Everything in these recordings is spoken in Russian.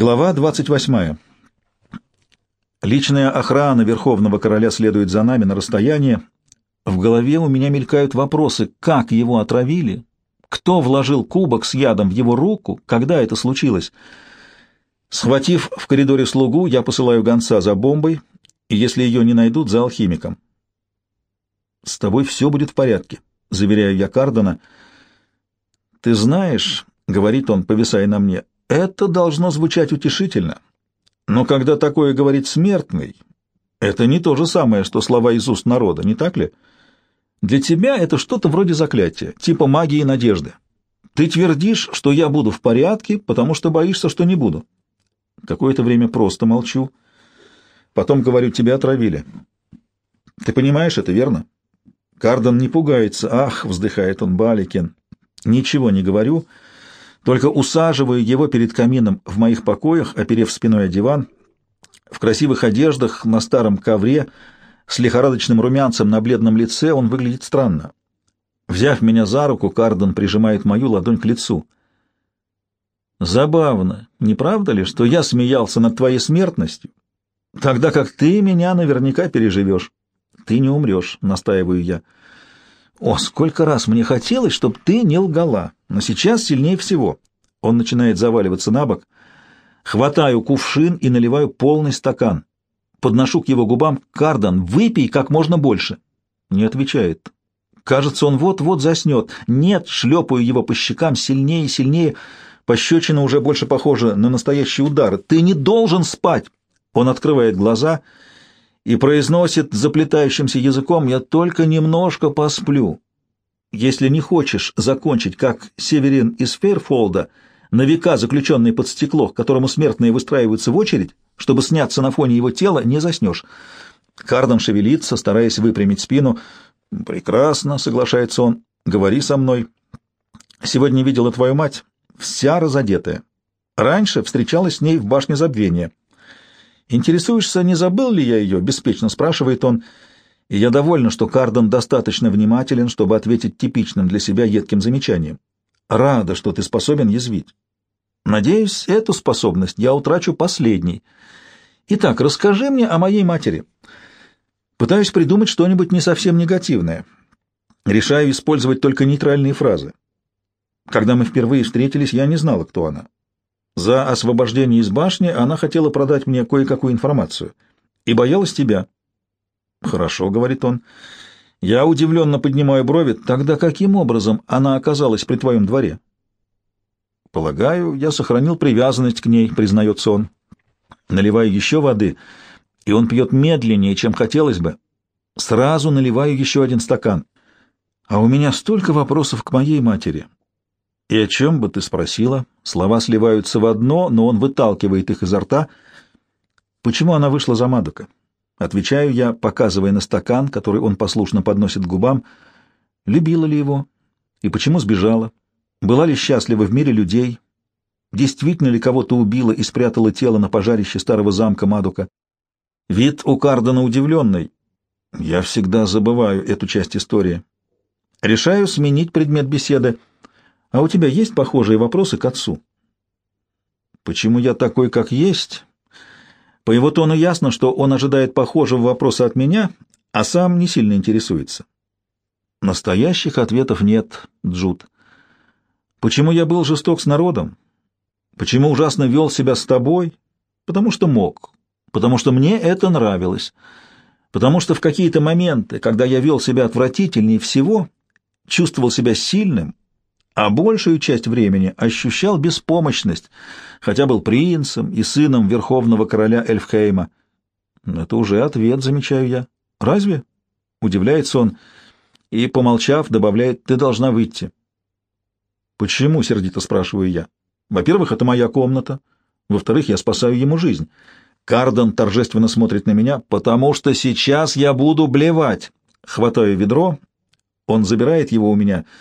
Глава 28. Личная охрана Верховного Короля следует за нами на расстоянии. В голове у меня мелькают вопросы, как его отравили, кто вложил кубок с ядом в его руку, когда это случилось. Схватив в коридоре слугу, я посылаю гонца за бомбой, и если ее не найдут, за алхимиком. «С тобой все будет в порядке», — заверяю я Кардена. «Ты знаешь», — говорит он, повисая на мне, — «это должно звучать утешительно». Но когда такое говорит смертный, это не то же самое, что слова из уст народа, не так ли? Для тебя это что-то вроде заклятия, типа магии надежды. Ты твердишь, что я буду в порядке, потому что боишься, что не буду. Какое-то время просто молчу. Потом говорю, тебя отравили. Ты понимаешь это, верно? Кардон не пугается. Ах, вздыхает он, Баликин. Ничего не говорю, — только усаживаю его перед камином в моих покоях, оперев спиной о диван, в красивых одеждах, на старом ковре, с лихорадочным румянцем на бледном лице он выглядит странно. Взяв меня за руку, Карден прижимает мою ладонь к лицу. Забавно, не правда ли, что я смеялся над твоей смертностью, тогда как ты меня наверняка переживешь? Ты не умрешь, настаиваю я. О, сколько раз мне хотелось, чтобы ты не лгала, но сейчас сильнее всего. Он начинает заваливаться на бок. Хватаю кувшин и наливаю полный стакан. Подношу к его губам. «Кардан, выпей как можно больше». Не отвечает. Кажется, он вот-вот заснет. Нет, шлепаю его по щекам сильнее и сильнее. Пощечина уже больше похожа на настоящий удар. «Ты не должен спать!» Он открывает глаза и произносит заплетающимся языком «Я только немножко посплю». Если не хочешь закончить, как Северин из Фейрфолда, на века заключенный под стекло, к которому смертные выстраиваются в очередь, чтобы сняться на фоне его тела, не заснешь. Кардон шевелится, стараясь выпрямить спину. «Прекрасно», — соглашается он, — «говори со мной». «Сегодня видела твою мать, вся разодетая. Раньше встречалась с ней в башне забвения. «Интересуешься, не забыл ли я ее?» — беспечно спрашивает он. И я довольна, что Кардон достаточно внимателен, чтобы ответить типичным для себя едким замечанием. «Рада, что ты способен язвить. Надеюсь, эту способность я утрачу последней. Итак, расскажи мне о моей матери. Пытаюсь придумать что-нибудь не совсем негативное. Решаю использовать только нейтральные фразы. Когда мы впервые встретились, я не знала, кто она. За освобождение из башни она хотела продать мне кое-какую информацию и боялась тебя. Хорошо, говорит он. Я удивленно поднимаю брови. Тогда каким образом она оказалась при твоем дворе? Полагаю, я сохранил привязанность к ней, признается он. Наливаю еще воды, и он пьет медленнее, чем хотелось бы. Сразу наливаю еще один стакан. А у меня столько вопросов к моей матери. «И о чем бы ты спросила?» Слова сливаются в одно, но он выталкивает их изо рта. «Почему она вышла за Мадока?» Отвечаю я, показывая на стакан, который он послушно подносит к губам. Любила ли его? И почему сбежала? Была ли счастлива в мире людей? Действительно ли кого-то убила и спрятала тело на пожарище старого замка Мадука? Вид у Кардена удивленный. Я всегда забываю эту часть истории. Решаю сменить предмет беседы. А у тебя есть похожие вопросы к отцу? Почему я такой, как есть? По его тону ясно, что он ожидает похожего вопроса от меня, а сам не сильно интересуется. Настоящих ответов нет, Джуд. Почему я был жесток с народом? Почему ужасно вел себя с тобой? Потому что мог. Потому что мне это нравилось. Потому что в какие-то моменты, когда я вел себя отвратительнее всего, чувствовал себя сильным а большую часть времени ощущал беспомощность, хотя был принцем и сыном верховного короля Эльфхейма. Это уже ответ, замечаю я. Разве? Удивляется он и, помолчав, добавляет, ты должна выйти. Почему, сердито спрашиваю я. Во-первых, это моя комната. Во-вторых, я спасаю ему жизнь. Кардон торжественно смотрит на меня, потому что сейчас я буду блевать. Хватаю ведро, он забирает его у меня —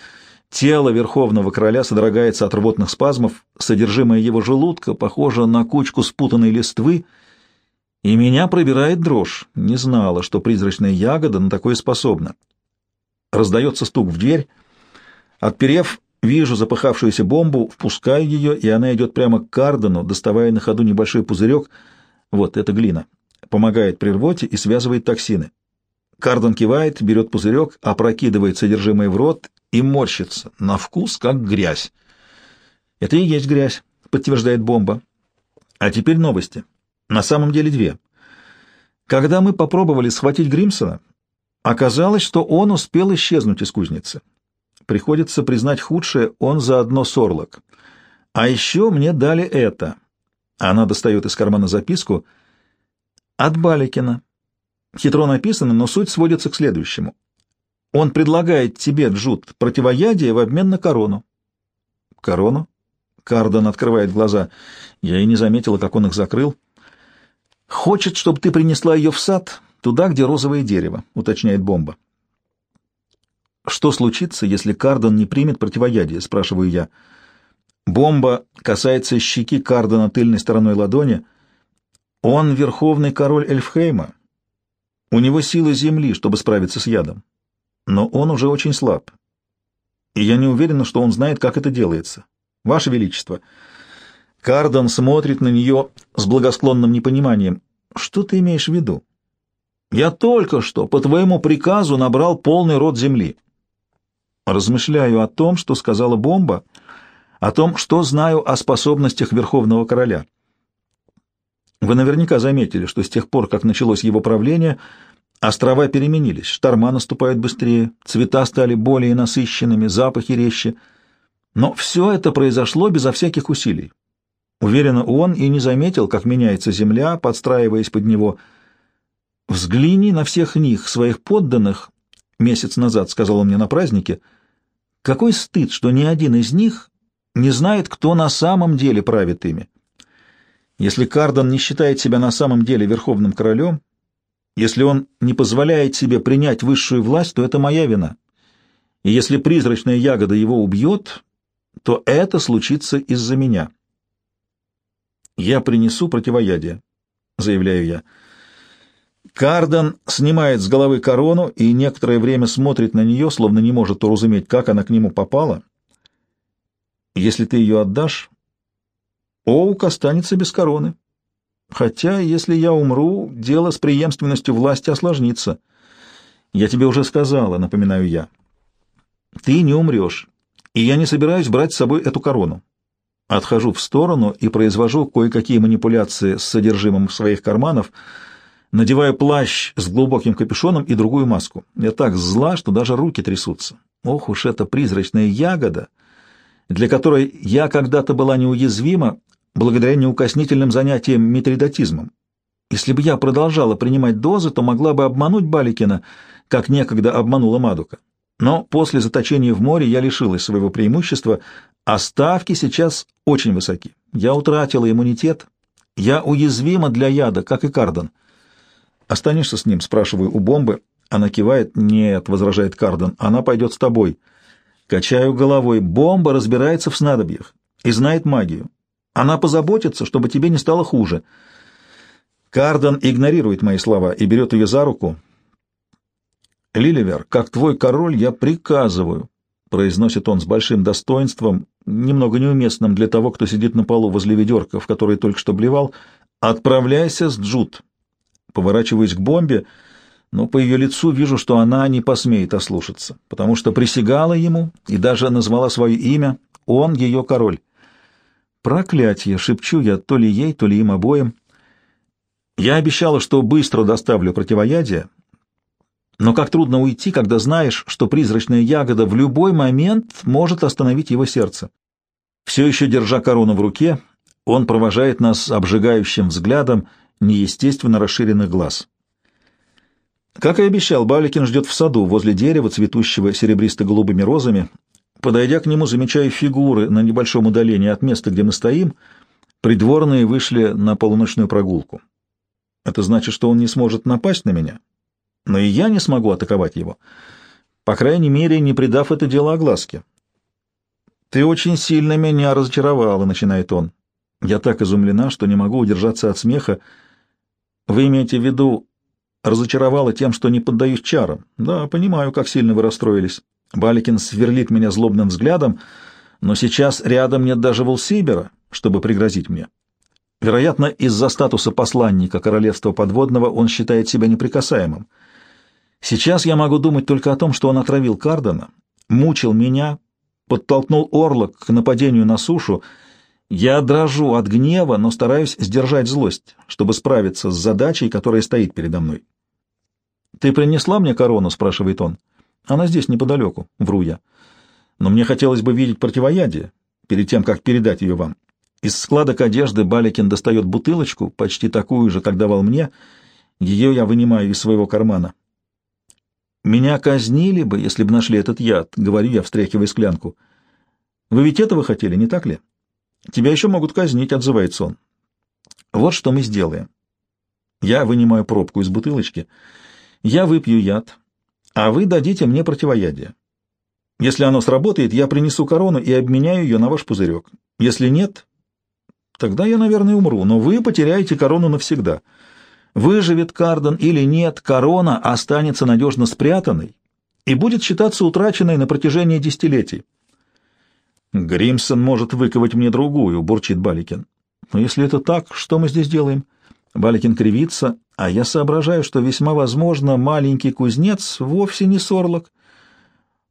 Тело верховного короля содрогается от рвотных спазмов, содержимое его желудка похоже на кучку спутанной листвы, и меня пробирает дрожь. Не знала, что призрачная ягода на такое способна. Раздается стук в дверь. Отперев, Вижу запахавшуюся бомбу, впускаю ее, и она идет прямо к Кардену, доставая на ходу небольшой пузырек. Вот, это глина. Помогает при рвоте и связывает токсины. Карден кивает, берет пузырек, опрокидывает содержимое в рот и морщится. На вкус, как грязь. Это и есть грязь, подтверждает бомба. А теперь новости. На самом деле две. Когда мы попробовали схватить Гримсона, оказалось, что он успел исчезнуть из кузницы. Приходится признать худшее, он заодно с Орлок. А еще мне дали это. Она достает из кармана записку от Баликина. Хитро написано, но суть сводится к следующему. Он предлагает тебе, Джуд, противоядие в обмен на корону. Корону? Кардон открывает глаза. Я и не заметила, как он их закрыл. Хочет, чтобы ты принесла ее в сад, туда, где розовое дерево, уточняет бомба. Что случится, если Кардон не примет противоядие, спрашиваю я. Бомба касается щеки Кардона тыльной стороной ладони. Он верховный король Эльфхейма. У него силы земли, чтобы справиться с ядом. Но он уже очень слаб. И я не уверена, что он знает, как это делается. Ваше Величество, Кардон смотрит на нее с благосклонным непониманием. Что ты имеешь в виду? Я только что по твоему приказу набрал полный рот земли. Размышляю о том, что сказала бомба, о том, что знаю о способностях Верховного Короля. Вы наверняка заметили, что с тех пор, как началось его правление, острова переменились, шторма наступают быстрее, цвета стали более насыщенными, запахи резче. Но все это произошло безо всяких усилий. Уверенно, он и не заметил, как меняется земля, подстраиваясь под него. «Взгляни на всех них, своих подданных», — месяц назад сказал он мне на празднике, — какой стыд, что ни один из них не знает, кто на самом деле правит ими. Если Кардон не считает себя на самом деле верховным королем, если он не позволяет себе принять высшую власть, то это моя вина. И если призрачная ягода его убьет, то это случится из-за меня. «Я принесу противоядие», — заявляю я. Карден снимает с головы корону и некоторое время смотрит на нее, словно не может уразуметь, как она к нему попала. Если ты ее отдашь, Оук останется без короны. Хотя, если я умру, дело с преемственностью власти осложнится. Я тебе уже сказала, напоминаю я. Ты не умрешь, и я не собираюсь брать с собой эту корону. Отхожу в сторону и произвожу кое-какие манипуляции с содержимым своих карманов — надеваю плащ с глубоким капюшоном и другую маску. Я так зла, что даже руки трясутся. Ох уж эта призрачная ягода, для которой я когда-то была неуязвима благодаря неукоснительным занятиям митридатизмом. Если бы я продолжала принимать дозы, то могла бы обмануть Баликина, как некогда обманула Мадука. Но после заточения в море я лишилась своего преимущества, а ставки сейчас очень высоки. Я утратила иммунитет, я уязвима для яда, как и Кардон. «Останешься с ним?» — спрашиваю у бомбы. Она кивает. «Нет», — возражает Карден, — «она пойдет с тобой». Качаю головой. Бомба разбирается в снадобьях и знает магию. Она позаботится, чтобы тебе не стало хуже. Карден игнорирует мои слова и берет ее за руку. «Лиливер, как твой король, я приказываю», — произносит он с большим достоинством, немного неуместным для того, кто сидит на полу возле ведерка, в которой только что блевал, — «отправляйся с Джуд поворачиваюсь к бомбе, но по ее лицу вижу, что она не посмеет ослушаться, потому что присягала ему и даже назвала свое имя, он ее король. Проклятье, шепчу я то ли ей, то ли им обоим. Я обещала, что быстро доставлю противоядие, но как трудно уйти, когда знаешь, что призрачная ягода в любой момент может остановить его сердце. Все еще держа корону в руке, он провожает нас обжигающим взглядом неестественно расширенных глаз. Как и обещал, Баликин ждет в саду, возле дерева, цветущего серебристо-голубыми розами. Подойдя к нему, замечаю фигуры на небольшом удалении от места, где мы стоим. Придворные вышли на полуночную прогулку. Это значит, что он не сможет напасть на меня, но и я не смогу атаковать его. По крайней мере, не придав это дело огласке. «Ты очень сильно меня разочаровала», — начинает он. Я так изумлена, что не могу удержаться от смеха. Вы имеете в виду разочаровала тем, что не поддаюсь чарам? Да, понимаю, как сильно вы расстроились. Баликин сверлит меня злобным взглядом, но сейчас рядом нет даже Волсибера, чтобы пригрозить мне. Вероятно, из-за статуса посланника королевства подводного он считает себя неприкасаемым. Сейчас я могу думать только о том, что он отравил Кардена, мучил меня, подтолкнул Орлок к нападению на сушу. Я дрожу от гнева, но стараюсь сдержать злость, чтобы справиться с задачей, которая стоит передо мной. «Ты принесла мне корону?» — спрашивает он. «Она здесь, неподалеку», — вру я. «Но мне хотелось бы видеть противоядие перед тем, как передать ее вам». Из складок одежды Баликин достает бутылочку, почти такую же, как давал мне. Ее я вынимаю из своего кармана. «Меня казнили бы, если бы нашли этот яд», — говорю я, встряхивая склянку. «Вы ведь этого хотели, не так ли?» «Тебя еще могут казнить», — отзывается он. «Вот что мы сделаем. Я вынимаю пробку из бутылочки. Я выпью яд, а вы дадите мне противоядие. Если оно сработает, я принесу корону и обменяю ее на ваш пузырек. Если нет, тогда я, наверное, умру, но вы потеряете корону навсегда». Выживет Карден или нет, корона останется надежно спрятанной и будет считаться утраченной на протяжении десятилетий. «Гримсон может выковать мне другую», — бурчит Баликин. «Но если это так, что мы здесь делаем?» Баликин кривится, а я соображаю, что весьма возможно маленький кузнец вовсе не сорлок.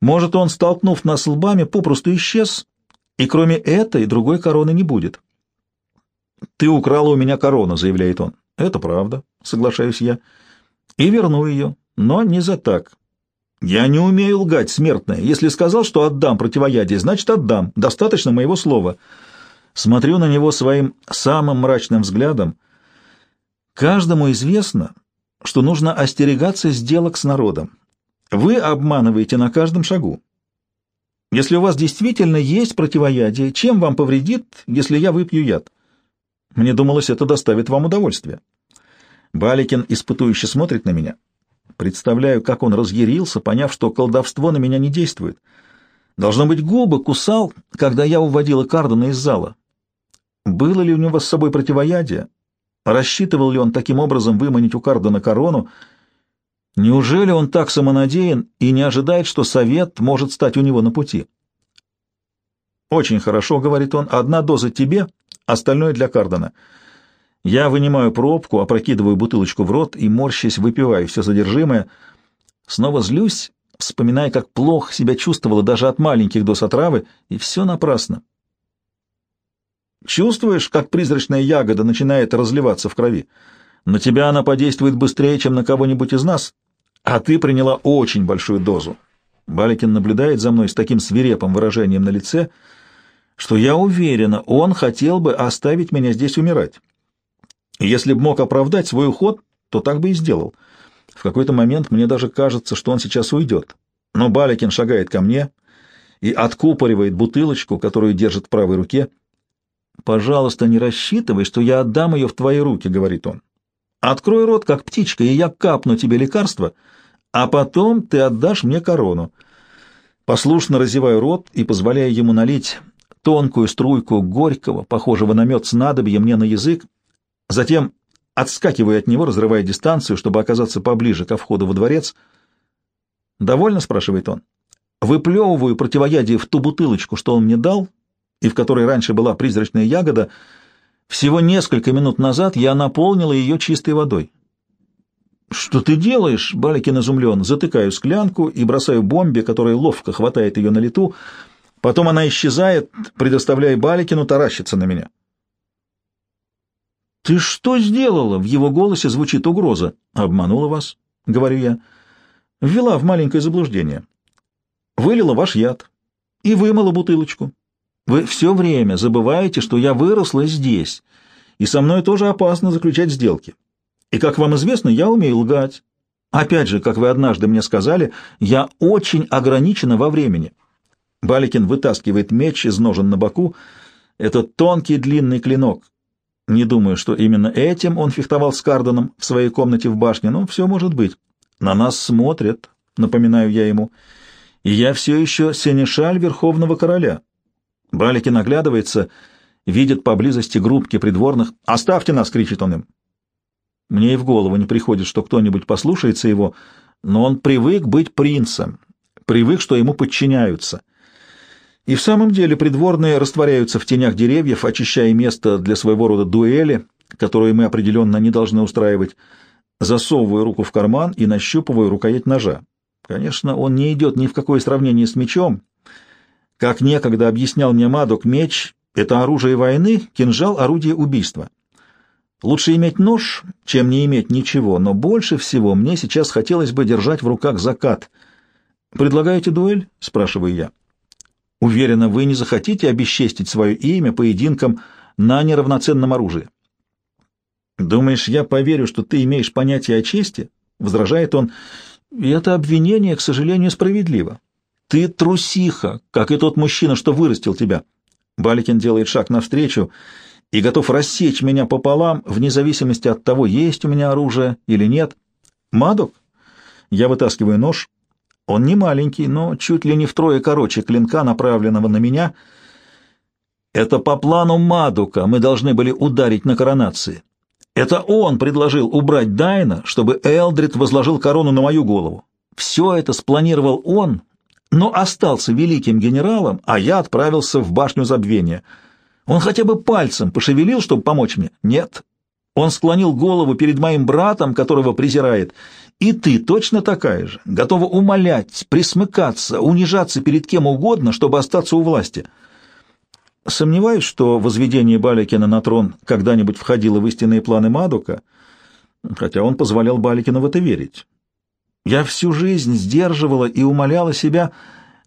Может, он, столкнув нас лбами, попросту исчез, и кроме этой другой короны не будет. «Ты украла у меня корону», — заявляет он. «Это правда», — соглашаюсь я. «И верну ее, но не за так. Я не умею лгать, смертная. Если сказал, что отдам противоядие, значит, отдам. Достаточно моего слова». Смотрю на него своим самым мрачным взглядом. Каждому известно, что нужно остерегаться сделок с народом. Вы обманываете на каждом шагу. Если у вас действительно есть противоядие, чем вам повредит, если я выпью яд? Мне думалось, это доставит вам удовольствие. Баликин испытующе смотрит на меня. Представляю, как он разъярился, поняв, что колдовство на меня не действует. Должно быть, губы кусал, когда я уводила Кардена из зала. Было ли у него с собой противоядие? Рассчитывал ли он таким образом выманить у Кардена корону? Неужели он так самонадеян и не ожидает, что совет может стать у него на пути? «Очень хорошо», — говорит он, — «одна доза тебе, остальное для Кардена». Я вынимаю пробку, опрокидываю бутылочку в рот и, морщась, выпиваю все содержимое. Снова злюсь, вспоминая, как плохо себя чувствовала даже от маленьких доз отравы, и все напрасно. Чувствуешь, как призрачная ягода начинает разливаться в крови? На тебя она подействует быстрее, чем на кого-нибудь из нас, а ты приняла очень большую дозу. Баликин наблюдает за мной с таким свирепым выражением на лице, что я уверена, он хотел бы оставить меня здесь умирать. Если б мог оправдать свой уход, то так бы и сделал. В какой-то момент мне даже кажется, что он сейчас уйдет. Но Баликин шагает ко мне и откупоривает бутылочку, которую держит в правой руке. «Пожалуйста, не рассчитывай, что я отдам ее в твои руки», — говорит он. «Открой рот, как птичка, и я капну тебе лекарство, а потом ты отдашь мне корону». Послушно разеваю рот и позволяю ему налить тонкую струйку горького, похожего на мед снадобья, мне на язык, Затем отскакиваю от него, разрывая дистанцию, чтобы оказаться поближе ко входу во дворец. «Довольно?» — спрашивает он. Выплевываю противоядие в ту бутылочку, что он мне дал, и в которой раньше была призрачная ягода. Всего несколько минут назад я наполнила ее чистой водой. «Что ты делаешь?» — Баликин изумлен. Затыкаю склянку и бросаю бомбе, которая ловко хватает ее на лету. Потом она исчезает, предоставляя Баликину таращиться на меня. «Ты что сделала?» — в его голосе звучит угроза. «Обманула вас», — говорю я. «Ввела в маленькое заблуждение. Вылила ваш яд и вымыла бутылочку. Вы все время забываете, что я выросла здесь, и со мной тоже опасно заключать сделки. И, как вам известно, я умею лгать. Опять же, как вы однажды мне сказали, я очень ограничена во времени». Баликин вытаскивает меч из ножен на боку. Это тонкий длинный клинок, не думаю, что именно этим он фехтовал с Карденом в своей комнате в башне, но все может быть. На нас смотрят, напоминаю я ему, и я все еще сенешаль Верховного Короля. Балики наглядывается, видит поблизости группки придворных. «Оставьте нас!» — кричит он им. Мне и в голову не приходит, что кто-нибудь послушается его, но он привык быть принцем, привык, что ему подчиняются. И в самом деле придворные растворяются в тенях деревьев, очищая место для своего рода дуэли, которую мы определенно не должны устраивать. Засовываю руку в карман и нащупываю рукоять ножа. Конечно, он не идет ни в какое сравнение с мечом. Как некогда объяснял мне Мадок, меч — это оружие войны, кинжал — орудие убийства. Лучше иметь нож, чем не иметь ничего, но больше всего мне сейчас хотелось бы держать в руках закат. «Предлагаете дуэль?» — спрашиваю я. «Уверена, вы не захотите обесчестить свое имя поединком на неравноценном оружии». «Думаешь, я поверю, что ты имеешь понятие о чести?» — возражает он. «И это обвинение, к сожалению, справедливо. Ты трусиха, как и тот мужчина, что вырастил тебя». Баликин делает шаг навстречу и готов рассечь меня пополам, вне зависимости от того, есть у меня оружие или нет. Мадок? Я вытаскиваю нож. Он не маленький, но чуть ли не втрое короче клинка, направленного на меня. Это по плану Мадука мы должны были ударить на коронации. Это он предложил убрать Дайна, чтобы Элдрид возложил корону на мою голову. Все это спланировал он, но остался великим генералом, а я отправился в башню забвения — он хотя бы пальцем пошевелил, чтобы помочь мне? Нет. Он склонил голову перед моим братом, которого презирает. И ты точно такая же, готова умолять, присмыкаться, унижаться перед кем угодно, чтобы остаться у власти. Сомневаюсь, что возведение Баликина на трон когда-нибудь входило в истинные планы Мадука, хотя он позволял Баликину в это верить. Я всю жизнь сдерживала и умоляла себя,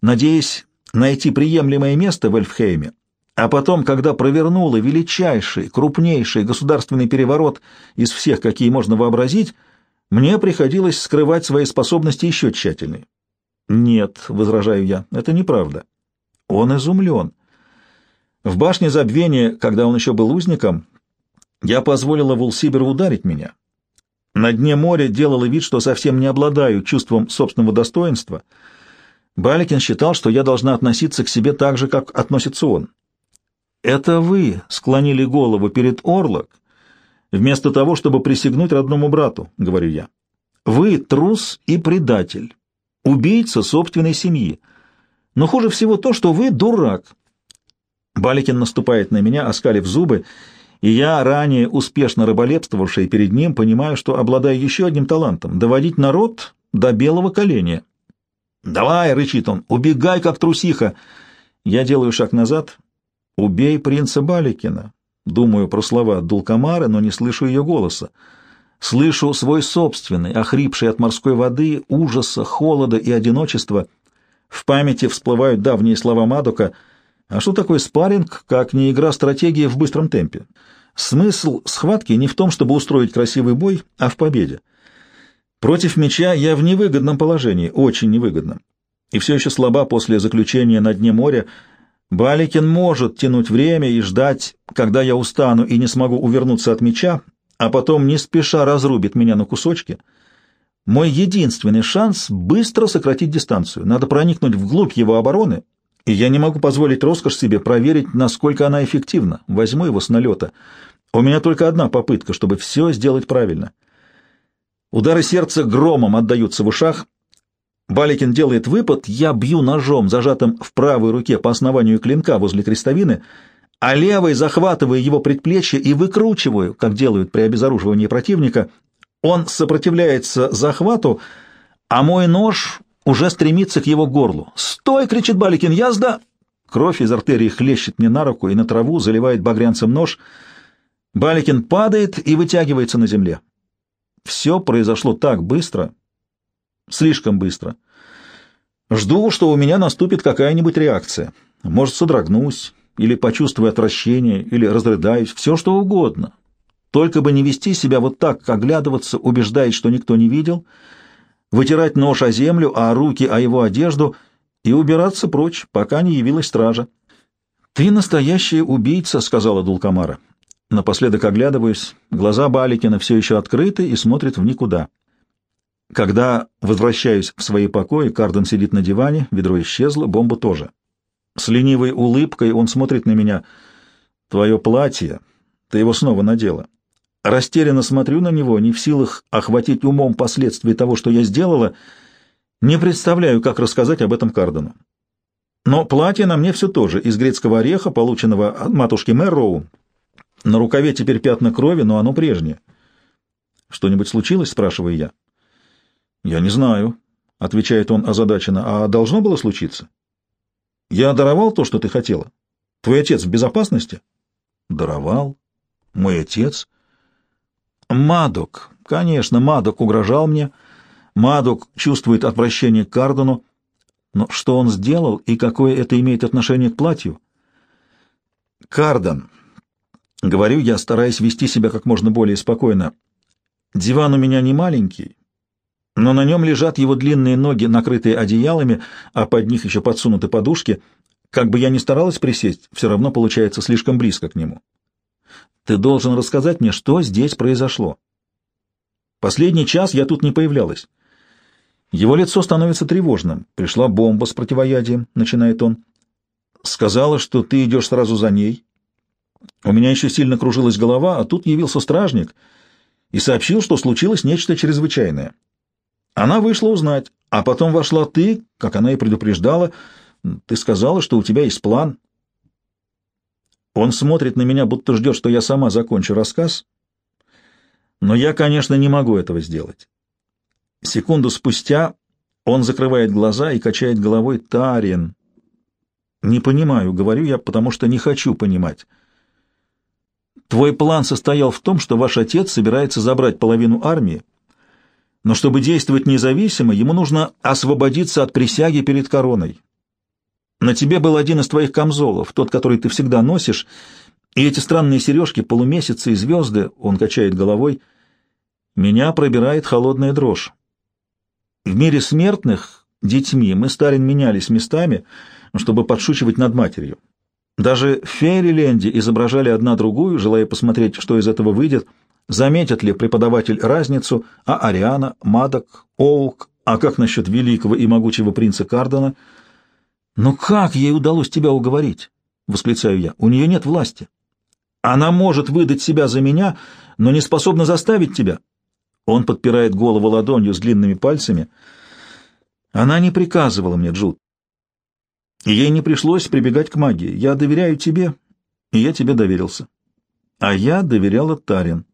надеясь найти приемлемое место в Эльфхейме, а потом, когда провернула величайший, крупнейший государственный переворот из всех, какие можно вообразить, мне приходилось скрывать свои способности еще тщательнее. «Нет», — возражаю я, — «это неправда». Он изумлен. В башне забвения, когда он еще был узником, я позволила Вулсиберу ударить меня. На дне моря делала вид, что совсем не обладаю чувством собственного достоинства. Баликин считал, что я должна относиться к себе так же, как относится он. Это вы склонили голову перед Орлок, вместо того, чтобы присягнуть родному брату, — говорю я. Вы трус и предатель, убийца собственной семьи. Но хуже всего то, что вы дурак. Баликин наступает на меня, оскалив зубы, и я, ранее успешно рыболепствовавший перед ним, понимаю, что обладаю еще одним талантом — доводить народ до белого коленя. «Давай!» — рычит он. «Убегай, как трусиха!» Я делаю шаг назад — «Убей принца Баликина». Думаю про слова Дулкамары, но не слышу ее голоса. Слышу свой собственный, охрипший от морской воды, ужаса, холода и одиночества. В памяти всплывают давние слова Мадока. А что такое спарринг, как не игра стратегии в быстром темпе? Смысл схватки не в том, чтобы устроить красивый бой, а в победе. Против меча я в невыгодном положении, очень невыгодном. И все еще слаба после заключения на дне моря, Баликин может тянуть время и ждать, когда я устану и не смогу увернуться от меча, а потом не спеша разрубит меня на кусочки. Мой единственный шанс — быстро сократить дистанцию. Надо проникнуть вглубь его обороны, и я не могу позволить роскошь себе проверить, насколько она эффективна. Возьму его с налета. У меня только одна попытка, чтобы все сделать правильно. Удары сердца громом отдаются в ушах — Баликин делает выпад, я бью ножом, зажатым в правой руке по основанию клинка возле крестовины, а левой захватываю его предплечье и выкручиваю, как делают при обезоруживании противника. Он сопротивляется захвату, а мой нож уже стремится к его горлу. «Стой!» — кричит Баликин. «Язда!» Кровь из артерии хлещет мне на руку и на траву, заливает багрянцем нож. Баликин падает и вытягивается на земле. Все произошло так быстро, Слишком быстро. Жду, что у меня наступит какая-нибудь реакция. Может, содрогнусь, или почувствую отвращение, или разрыдаюсь, все что угодно. Только бы не вести себя вот так, оглядываться, убеждаясь, что никто не видел, вытирать нож о землю, а руки о его одежду и убираться прочь, пока не явилась стража. «Ты настоящая убийца», — сказала Дулкамара. Напоследок оглядываюсь, глаза Баликина все еще открыты и смотрят в никуда. Когда возвращаюсь в свои покои, Карден сидит на диване, ведро исчезло, бомба тоже. С ленивой улыбкой он смотрит на меня. «Твое платье, ты его снова надела». Растерянно смотрю на него, не в силах охватить умом последствия того, что я сделала, Не представляю, как рассказать об этом Кардену. Но платье на мне все тоже, из грецкого ореха, полученного от матушки Мэрроу. На рукаве теперь пятна крови, но оно прежнее. «Что-нибудь случилось?» — спрашиваю я. «Я не знаю», — отвечает он озадаченно. «А должно было случиться?» «Я даровал то, что ты хотела. Твой отец в безопасности?» «Даровал? Мой отец?» «Мадок. Конечно, Мадок угрожал мне. Мадок чувствует отвращение к Кардону. Но что он сделал и какое это имеет отношение к платью? Кардон, говорю я, стараясь вести себя как можно более спокойно. Диван у меня не маленький, но на нем лежат его длинные ноги, накрытые одеялами, а под них еще подсунуты подушки. Как бы я ни старалась присесть, все равно получается слишком близко к нему. Ты должен рассказать мне, что здесь произошло. Последний час я тут не появлялась. Его лицо становится тревожным. Пришла бомба с противоядием, начинает он. Сказала, что ты идешь сразу за ней. У меня еще сильно кружилась голова, а тут явился стражник и сообщил, что случилось нечто чрезвычайное. Она вышла узнать, а потом вошла ты, как она и предупреждала. Ты сказала, что у тебя есть план. Он смотрит на меня, будто ждет, что я сама закончу рассказ, но я, конечно, не могу этого сделать. Секунду спустя он закрывает глаза и качает головой Тарин. «Не понимаю», — говорю я, потому что не хочу понимать. «Твой план состоял в том, что ваш отец собирается забрать половину армии, но чтобы действовать независимо, ему нужно освободиться от присяги перед короной. На тебе был один из твоих камзолов, тот, который ты всегда носишь, и эти странные сережки, полумесяцы и звезды, он качает головой, меня пробирает холодная дрожь. В мире смертных детьми мы с менялись местами, чтобы подшучивать над матерью. Даже в Фейриленде изображали одна другую, желая посмотреть, что из этого выйдет, заметит ли преподаватель разницу, а Ариана, Мадок, Оук, а как насчет великого и могучего принца Кардена? «Но как ей удалось тебя уговорить?» — восклицаю я. «У нее нет власти. Она может выдать себя за меня, но не способна заставить тебя. Он подпирает голову ладонью с длинными пальцами. Она не приказывала мне, Джуд. Ей не пришлось прибегать к магии. Я доверяю тебе, и я тебе доверился. А я доверяла Тарин.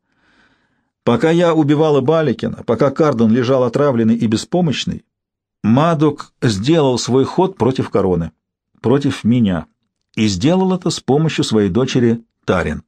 Пока я убивала Баликина, пока Кардон лежал отравленный и беспомощный, Мадок сделал свой ход против короны, против меня, и сделал это с помощью своей дочери Тарин.